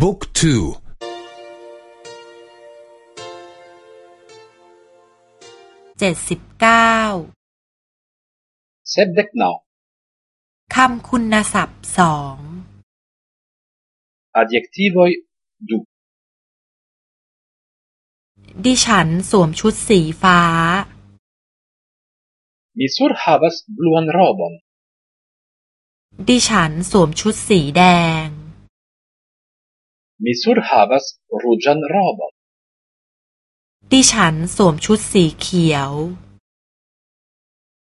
บุ๊กทู เจ็ดสิบเก้า เซดเด็กนอคำคุณศัพท์สอง adjectivoi ดู ดิฉันสวมชุดสีฟ้ามิซูร์ฮาวสบลูนรอบอนดิฉันสวมชุดสีแดงมิสูร์ฮาบัสรูจันรอบดิฉันสวมชุดสีเขียว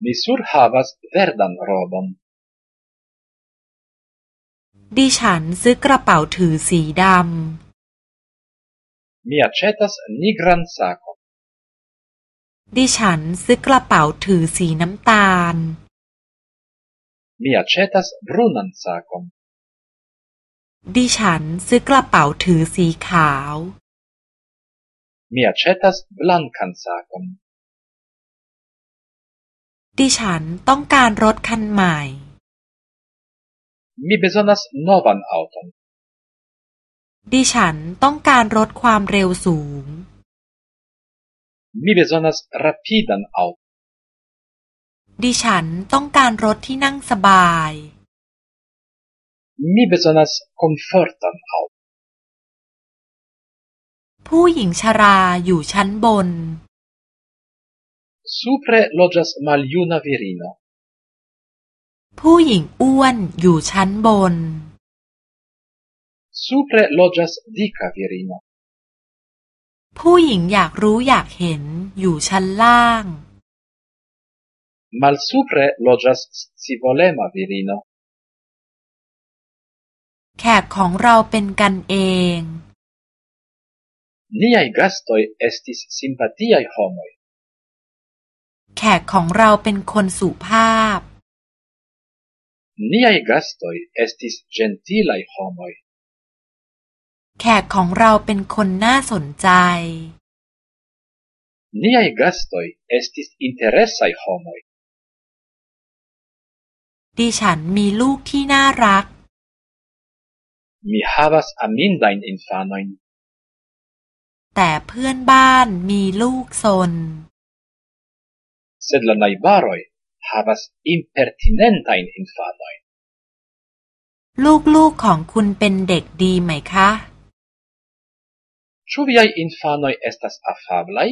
มิสูร์ฮาบัสเวร์ดันรอบดิฉันซื้อกระเป๋าถือสีดำมิอาเชตัสนิกรันซากดิฉันซื้อกระเป๋าถือสีน้ำตาลมิอาเชตัสบรูนันซากมดิฉันซื้อกระเป๋าถือสีขาว Mi aĉetas blankan sakon. ดิฉันต้องการรถคันใหม่ Mi bezonas novan aŭton. ดิฉันต้องการรถความเร็วสูง Mi bezonas rapidan aŭton. ดิฉันต้องการรถที่นั่งสบาย Mi bezonas komforton aŭ. ผู้หญิงชราอยู่ชั้นบน Supre loĝas maljuna virino. ผู้หญิงอ้วนอยู่ชั้นบน Supre loĝas dika virino. ผู้หญิงอยากรู้อยากเห็นอยู่ชั้นล่าง Malsupre loĝas scivolema virino. แขกของเราเป็นกันเอง Niaj gastoj estis simpatiaj homoj. แขกของเราเป็นคนสุภาพ Niaj gastoj estis ĝentilaj homoj. แขกของเราเป็นคนน่าสนใจ Niaj gastoj estis interesaj homoj. ดิฉันมีลูกที่น่ารัก mi havas amin infanoin. Tae pheun baan mi luk son. Sed la nai havas impertinentain infanoin. Luk luk kong kun pen dek di mai ka? viai infanoi estas afablai?